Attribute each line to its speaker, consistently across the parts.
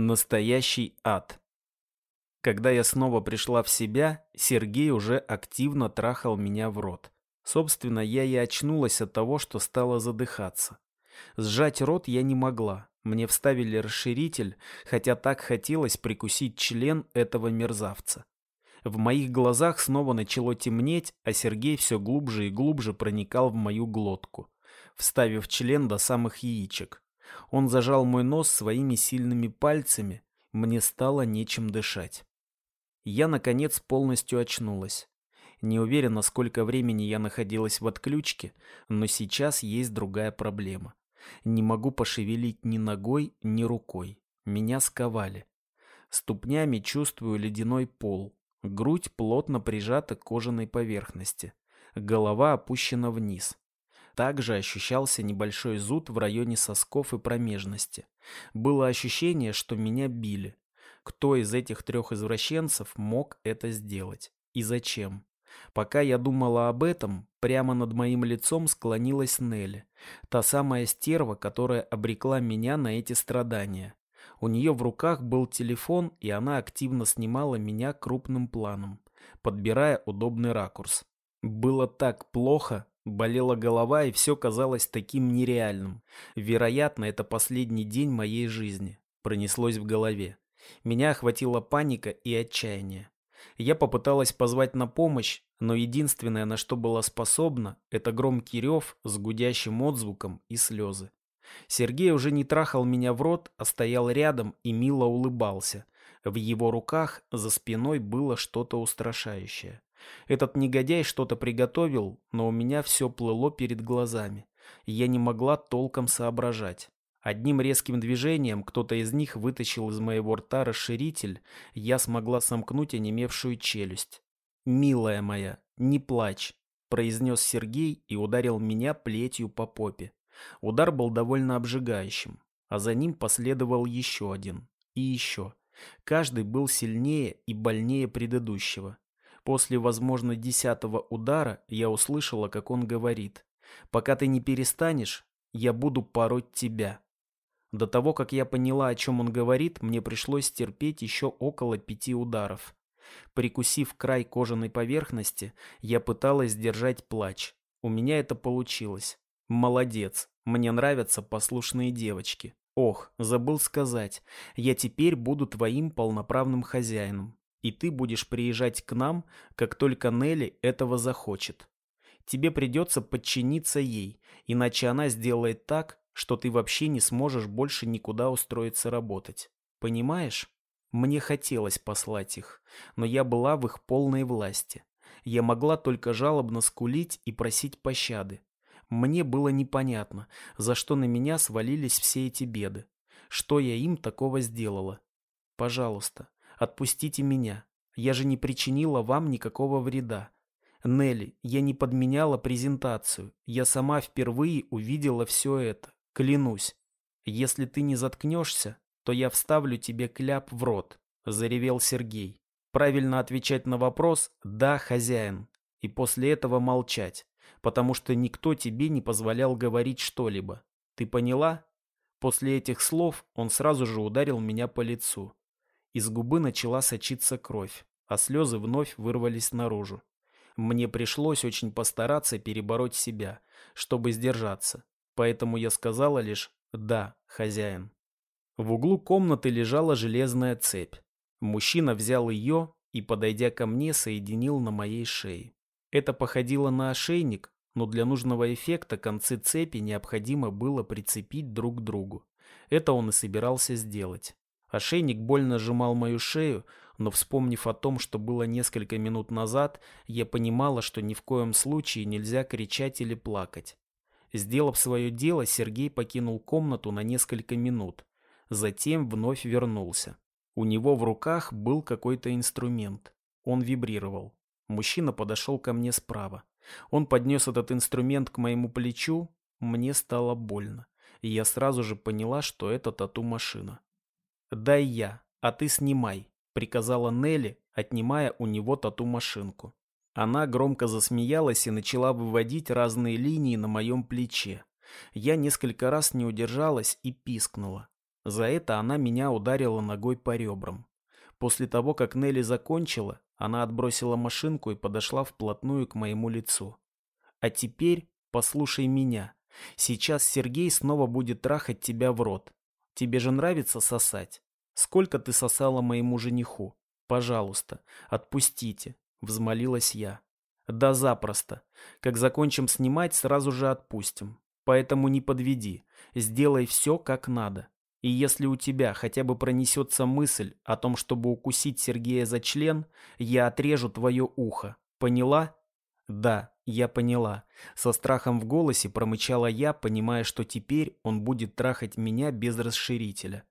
Speaker 1: Настоящий ад. Когда я снова пришла в себя, Сергей уже активно трахал меня в рот. Собственно, я и очнулась от того, что стала задыхаться. Сжать рот я не могла. Мне вставили расширитель, хотя так хотелось прикусить член этого мерзавца. В моих глазах снова начало темнеть, а Сергей все глубже и глубже проникал в мою глотку, вставив член до самых яичек. Он зажал мой нос своими сильными пальцами, мне стало нечем дышать. Я, наконец, полностью очнулась. Не уверена, сколько времени я находилась в отключке, но сейчас есть другая проблема. Не могу пошевелить ни ногой, ни рукой. Меня сковали. Ступнями чувствую ледяной пол. Грудь плотно прижата к кожаной поверхности. Голова опущена вниз. Также ощущался небольшой зуд в районе сосков и промежности. Было ощущение, что меня били. Кто из этих трех извращенцев мог это сделать? И зачем? Пока я думала об этом, прямо над моим лицом склонилась Нелли. Та самая стерва, которая обрекла меня на эти страдания. У нее в руках был телефон, и она активно снимала меня крупным планом, подбирая удобный ракурс. Было так плохо, Болела голова, и все казалось таким нереальным. Вероятно, это последний день моей жизни. Пронеслось в голове. Меня охватила паника и отчаяние. Я попыталась позвать на помощь, но единственное, на что была способна, это громкий рев с гудящим отзвуком и слезы. Сергей уже не трахал меня в рот, а стоял рядом и мило улыбался. В его руках за спиной было что-то устрашающее. Этот негодяй что-то приготовил, но у меня все плыло перед глазами. И я не могла толком соображать. Одним резким движением кто-то из них вытащил из моего рта расширитель, я смогла сомкнуть онемевшую челюсть. «Милая моя, не плачь», — произнес Сергей и ударил меня плетью по попе. Удар был довольно обжигающим, а за ним последовал еще один. И еще. Каждый был сильнее и больнее предыдущего. После, возможно, десятого удара я услышала, как он говорит. «Пока ты не перестанешь, я буду пороть тебя». До того, как я поняла, о чем он говорит, мне пришлось терпеть еще около пяти ударов. Прикусив край кожаной поверхности, я пыталась сдержать плач. У меня это получилось. Молодец, мне нравятся послушные девочки. Ох, забыл сказать, я теперь буду твоим полноправным хозяином и ты будешь приезжать к нам, как только Нелли этого захочет. Тебе придется подчиниться ей, иначе она сделает так, что ты вообще не сможешь больше никуда устроиться работать. Понимаешь? Мне хотелось послать их, но я была в их полной власти. Я могла только жалобно скулить и просить пощады. Мне было непонятно, за что на меня свалились все эти беды. Что я им такого сделала? Пожалуйста, Отпустите меня. Я же не причинила вам никакого вреда. Нелли, я не подменяла презентацию. Я сама впервые увидела все это. Клянусь. Если ты не заткнешься, то я вставлю тебе кляп в рот, заревел Сергей. Правильно отвечать на вопрос «да, хозяин» и после этого молчать, потому что никто тебе не позволял говорить что-либо. Ты поняла? После этих слов он сразу же ударил меня по лицу. Из губы начала сочиться кровь, а слезы вновь вырвались наружу. Мне пришлось очень постараться перебороть себя, чтобы сдержаться, поэтому я сказала лишь «да, хозяин». В углу комнаты лежала железная цепь. Мужчина взял ее и, подойдя ко мне, соединил на моей шее. Это походило на ошейник, но для нужного эффекта концы цепи необходимо было прицепить друг к другу. Это он и собирался сделать. Ошейник больно сжимал мою шею, но вспомнив о том, что было несколько минут назад, я понимала, что ни в коем случае нельзя кричать или плакать. Сделав свое дело, Сергей покинул комнату на несколько минут. Затем вновь вернулся. У него в руках был какой-то инструмент. Он вибрировал. Мужчина подошел ко мне справа. Он поднес этот инструмент к моему плечу. Мне стало больно. И я сразу же поняла, что это тату-машина. «Дай я, а ты снимай», — приказала Нелли, отнимая у него тату-машинку. Она громко засмеялась и начала выводить разные линии на моем плече. Я несколько раз не удержалась и пискнула. За это она меня ударила ногой по ребрам. После того, как Нелли закончила, она отбросила машинку и подошла вплотную к моему лицу. А теперь послушай меня. Сейчас Сергей снова будет трахать тебя в рот. Тебе же нравится сосать? Сколько ты сосала моему жениху? Пожалуйста, отпустите, взмолилась я. Да запросто. Как закончим снимать, сразу же отпустим. Поэтому не подведи. Сделай все как надо. И если у тебя хотя бы пронесется мысль о том, чтобы укусить Сергея за член, я отрежу твое ухо. Поняла? Да, я поняла. Со страхом в голосе промычала я, понимая, что теперь он будет трахать меня без расширителя.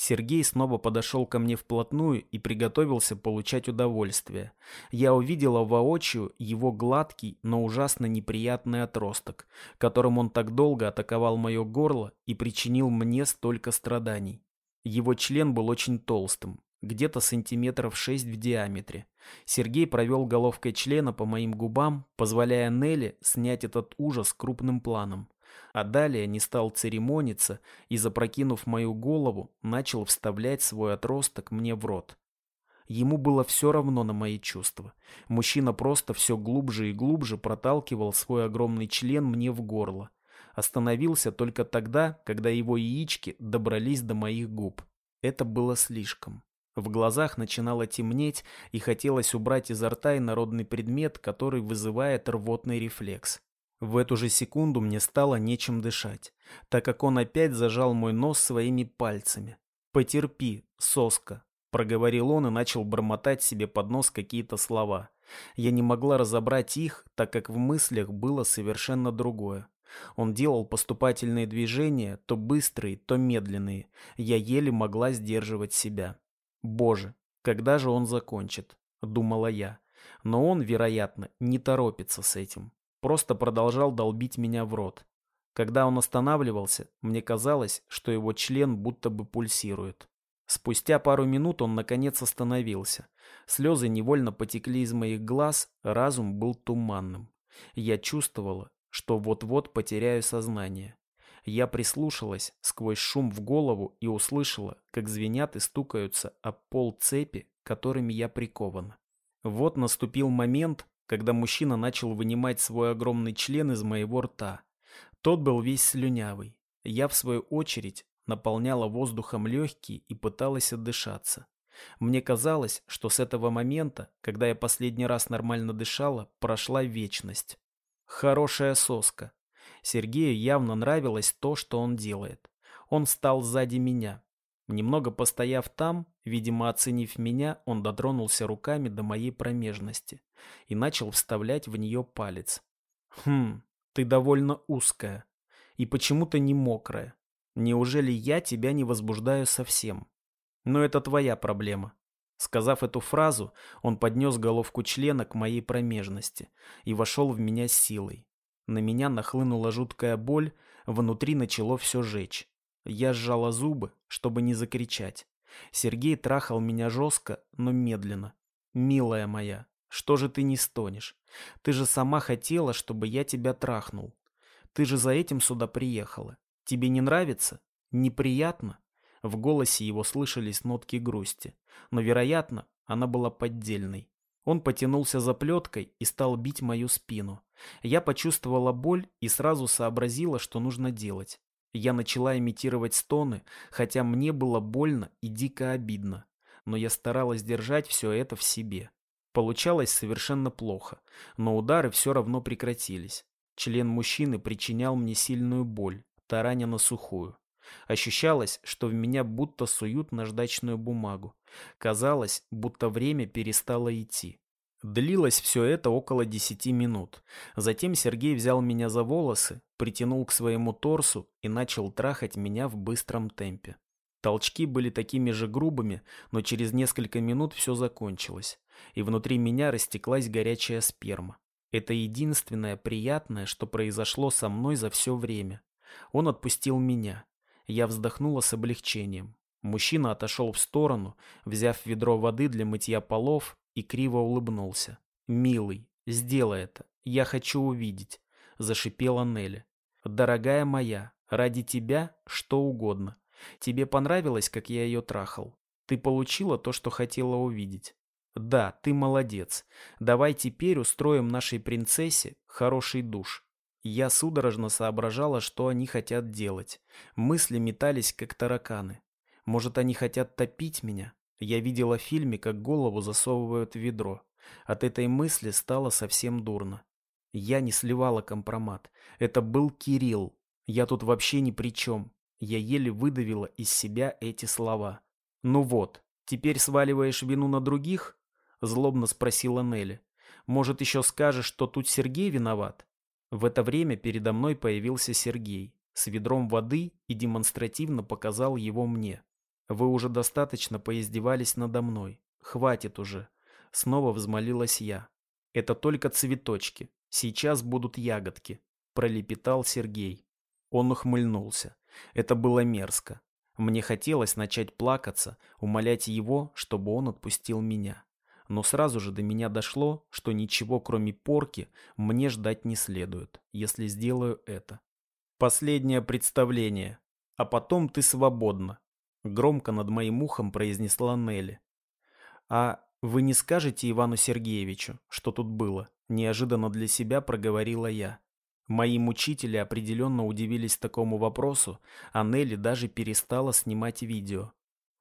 Speaker 1: Сергей снова подошел ко мне вплотную и приготовился получать удовольствие. Я увидела воочию его гладкий, но ужасно неприятный отросток, которым он так долго атаковал мое горло и причинил мне столько страданий. Его член был очень толстым, где-то сантиметров шесть в диаметре. Сергей провел головкой члена по моим губам, позволяя Нелли снять этот ужас крупным планом. А далее не стал церемониться и, запрокинув мою голову, начал вставлять свой отросток мне в рот. Ему было все равно на мои чувства. Мужчина просто все глубже и глубже проталкивал свой огромный член мне в горло. Остановился только тогда, когда его яички добрались до моих губ. Это было слишком. В глазах начинало темнеть, и хотелось убрать изо рта инородный предмет, который вызывает рвотный рефлекс. В эту же секунду мне стало нечем дышать, так как он опять зажал мой нос своими пальцами. «Потерпи, соска», — проговорил он и начал бормотать себе под нос какие-то слова. Я не могла разобрать их, так как в мыслях было совершенно другое. Он делал поступательные движения, то быстрые, то медленные. Я еле могла сдерживать себя. Боже, когда же он закончит? Думала я. Но он, вероятно, не торопится с этим. Просто продолжал долбить меня в рот. Когда он останавливался, мне казалось, что его член будто бы пульсирует. Спустя пару минут он наконец остановился. Слезы невольно потекли из моих глаз, разум был туманным. Я чувствовала, что вот-вот потеряю сознание. Я прислушалась сквозь шум в голову и услышала, как звенят и стукаются об пол цепи, которыми я прикована. Вот наступил момент, когда мужчина начал вынимать свой огромный член из моего рта. Тот был весь слюнявый. Я, в свою очередь, наполняла воздухом легкие и пыталась отдышаться. Мне казалось, что с этого момента, когда я последний раз нормально дышала, прошла вечность. Хорошая соска. Сергею явно нравилось то, что он делает. Он встал сзади меня. Немного постояв там, видимо, оценив меня, он дотронулся руками до моей промежности и начал вставлять в нее палец. «Хм, ты довольно узкая и почему-то не мокрая. Неужели я тебя не возбуждаю совсем? Но это твоя проблема». Сказав эту фразу, он поднес головку члена к моей промежности и вошел в меня силой. На меня нахлынула жуткая боль, внутри начало все жечь. Я сжала зубы, чтобы не закричать. Сергей трахал меня жестко, но медленно. «Милая моя, что же ты не стонешь? Ты же сама хотела, чтобы я тебя трахнул. Ты же за этим сюда приехала. Тебе не нравится? Неприятно?» В голосе его слышались нотки грусти, но, вероятно, она была поддельной. Он потянулся за плеткой и стал бить мою спину. Я почувствовала боль и сразу сообразила, что нужно делать. Я начала имитировать стоны, хотя мне было больно и дико обидно. Но я старалась держать все это в себе. Получалось совершенно плохо, но удары все равно прекратились. Член мужчины причинял мне сильную боль, тараня на сухую. Ощущалось, что в меня будто суют наждачную бумагу. Казалось, будто время перестало идти. Длилось все это около десяти минут. Затем Сергей взял меня за волосы, притянул к своему торсу и начал трахать меня в быстром темпе. Толчки были такими же грубыми, но через несколько минут все закончилось, и внутри меня растеклась горячая сперма. Это единственное приятное, что произошло со мной за все время. Он отпустил меня. Я вздохнула с облегчением. Мужчина отошел в сторону, взяв ведро воды для мытья полов и криво улыбнулся. «Милый, сделай это. Я хочу увидеть», — зашипела Нелли. «Дорогая моя, ради тебя что угодно. Тебе понравилось, как я ее трахал? Ты получила то, что хотела увидеть. Да, ты молодец. Давай теперь устроим нашей принцессе хороший душ. Я судорожно соображала, что они хотят делать. Мысли метались, как тараканы. Может, они хотят топить меня? Я видела в фильме, как голову засовывают в ведро. От этой мысли стало совсем дурно. Я не сливала компромат. Это был Кирилл. Я тут вообще ни при чем. Я еле выдавила из себя эти слова. «Ну вот, теперь сваливаешь вину на других?» Злобно спросила Нелли. «Может, еще скажешь, что тут Сергей виноват?» В это время передо мной появился Сергей с ведром воды и демонстративно показал его мне. «Вы уже достаточно поиздевались надо мной. Хватит уже!» Снова взмолилась я. «Это только цветочки. Сейчас будут ягодки», — пролепетал Сергей. Он ухмыльнулся. Это было мерзко. Мне хотелось начать плакаться, умолять его, чтобы он отпустил меня. Но сразу же до меня дошло, что ничего кроме порки мне ждать не следует, если сделаю это. Последнее представление. А потом ты свободна. Громко над моим ухом произнесла Нелли. А вы не скажете Ивану Сергеевичу, что тут было? Неожиданно для себя проговорила я. Мои мучители определенно удивились такому вопросу, а Нелли даже перестала снимать видео.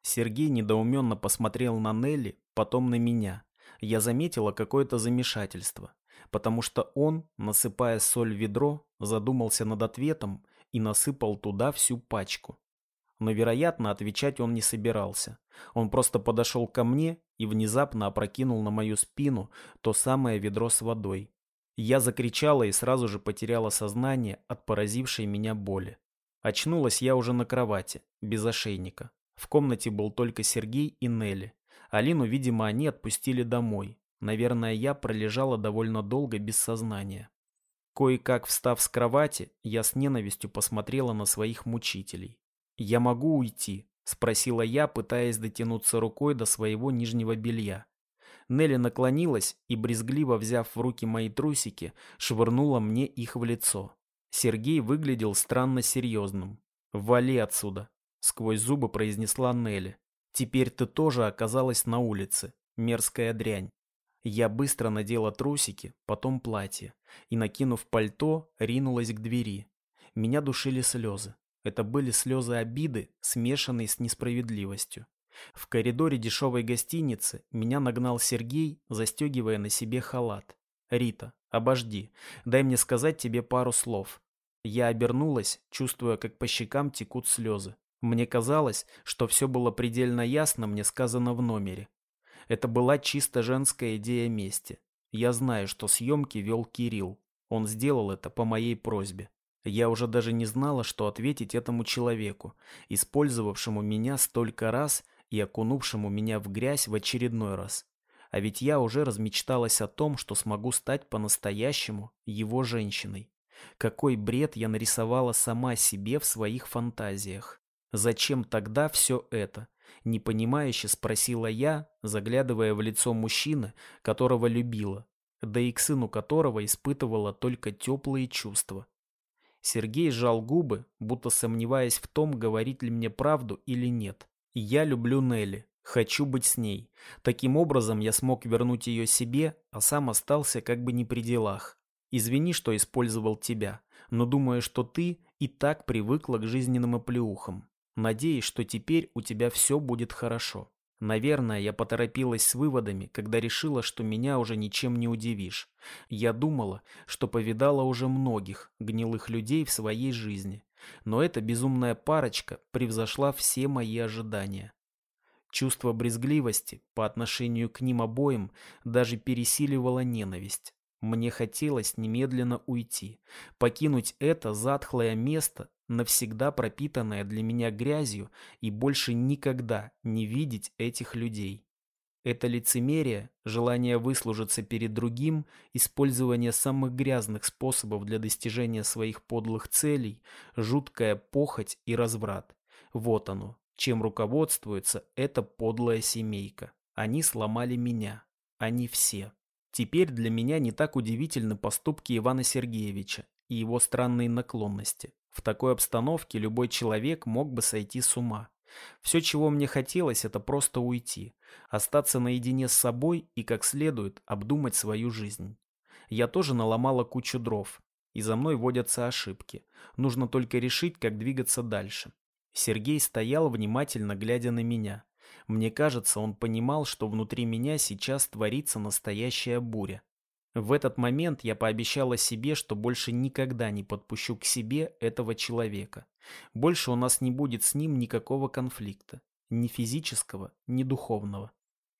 Speaker 1: Сергей недоуменно посмотрел на Нелли, потом на меня. Я заметила какое-то замешательство, потому что он, насыпая соль в ведро, задумался над ответом и насыпал туда всю пачку. Но, вероятно, отвечать он не собирался. Он просто подошел ко мне и внезапно опрокинул на мою спину то самое ведро с водой. Я закричала и сразу же потеряла сознание от поразившей меня боли. Очнулась я уже на кровати, без ошейника. В комнате был только Сергей и Нелли. Алину, видимо, они отпустили домой. Наверное, я пролежала довольно долго без сознания. Кое-как встав с кровати, я с ненавистью посмотрела на своих мучителей. «Я могу уйти?» – спросила я, пытаясь дотянуться рукой до своего нижнего белья. Нелли наклонилась и, брезгливо взяв в руки мои трусики, швырнула мне их в лицо. Сергей выглядел странно серьезным. «Вали отсюда!» — сквозь зубы произнесла Нелли. «Теперь ты тоже оказалась на улице. Мерзкая дрянь». Я быстро надела трусики, потом платье, и, накинув пальто, ринулась к двери. Меня душили слезы. Это были слезы обиды, смешанные с несправедливостью. В коридоре дешевой гостиницы меня нагнал Сергей, застегивая на себе халат. «Рита, обожди, дай мне сказать тебе пару слов». Я обернулась, чувствуя, как по щекам текут слезы. Мне казалось, что все было предельно ясно мне сказано в номере. Это была чисто женская идея мести. Я знаю, что съемки вел Кирилл. Он сделал это по моей просьбе. Я уже даже не знала, что ответить этому человеку, использовавшему меня столько раз и окунувшему меня в грязь в очередной раз. А ведь я уже размечталась о том, что смогу стать по-настоящему его женщиной. Какой бред я нарисовала сама себе в своих фантазиях. Зачем тогда все это? Непонимающе спросила я, заглядывая в лицо мужчины, которого любила, да и к сыну которого испытывала только теплые чувства. Сергей сжал губы, будто сомневаясь в том, говорить ли мне правду или нет. Я люблю Нелли, хочу быть с ней. Таким образом я смог вернуть ее себе, а сам остался как бы не при делах. Извини, что использовал тебя, но думаю, что ты и так привыкла к жизненным оплеухам. Надеюсь, что теперь у тебя все будет хорошо. Наверное, я поторопилась с выводами, когда решила, что меня уже ничем не удивишь. Я думала, что повидала уже многих гнилых людей в своей жизни. Но эта безумная парочка превзошла все мои ожидания. Чувство брезгливости по отношению к ним обоим даже пересиливало ненависть. Мне хотелось немедленно уйти, покинуть это затхлое место, навсегда пропитанное для меня грязью, и больше никогда не видеть этих людей. Это лицемерие, желание выслужиться перед другим, использование самых грязных способов для достижения своих подлых целей, жуткая похоть и разврат. Вот оно, чем руководствуется эта подлая семейка. Они сломали меня. Они все. Теперь для меня не так удивительны поступки Ивана Сергеевича и его странные наклонности. В такой обстановке любой человек мог бы сойти с ума. Все, чего мне хотелось, это просто уйти, остаться наедине с собой и как следует обдумать свою жизнь. Я тоже наломала кучу дров, и за мной водятся ошибки. Нужно только решить, как двигаться дальше. Сергей стоял, внимательно глядя на меня. Мне кажется, он понимал, что внутри меня сейчас творится настоящая буря. В этот момент я пообещала себе, что больше никогда не подпущу к себе этого человека. Больше у нас не будет с ним никакого конфликта. Ни физического, ни духовного.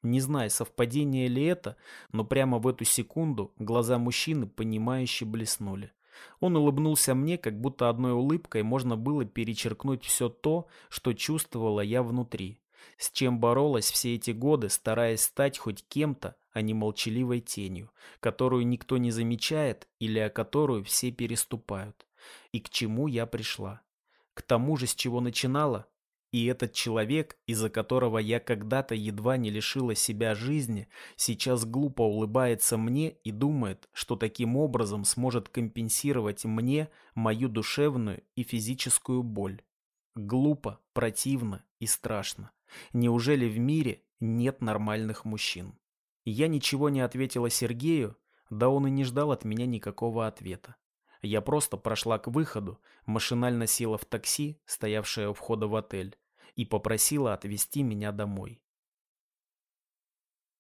Speaker 1: Не знаю, совпадение ли это, но прямо в эту секунду глаза мужчины понимающе блеснули. Он улыбнулся мне, как будто одной улыбкой можно было перечеркнуть все то, что чувствовала я внутри. С чем боролась все эти годы, стараясь стать хоть кем-то, а не молчаливой тенью, которую никто не замечает или о которую все переступают. И к чему я пришла? К тому же, с чего начинала? И этот человек, из-за которого я когда-то едва не лишила себя жизни, сейчас глупо улыбается мне и думает, что таким образом сможет компенсировать мне мою душевную и физическую боль. Глупо, противно и страшно. Неужели в мире нет нормальных мужчин? Я ничего не ответила Сергею, да он и не ждал от меня никакого ответа. Я просто прошла к выходу, машинально села в такси, стоявшее у входа в отель, и попросила отвезти меня домой.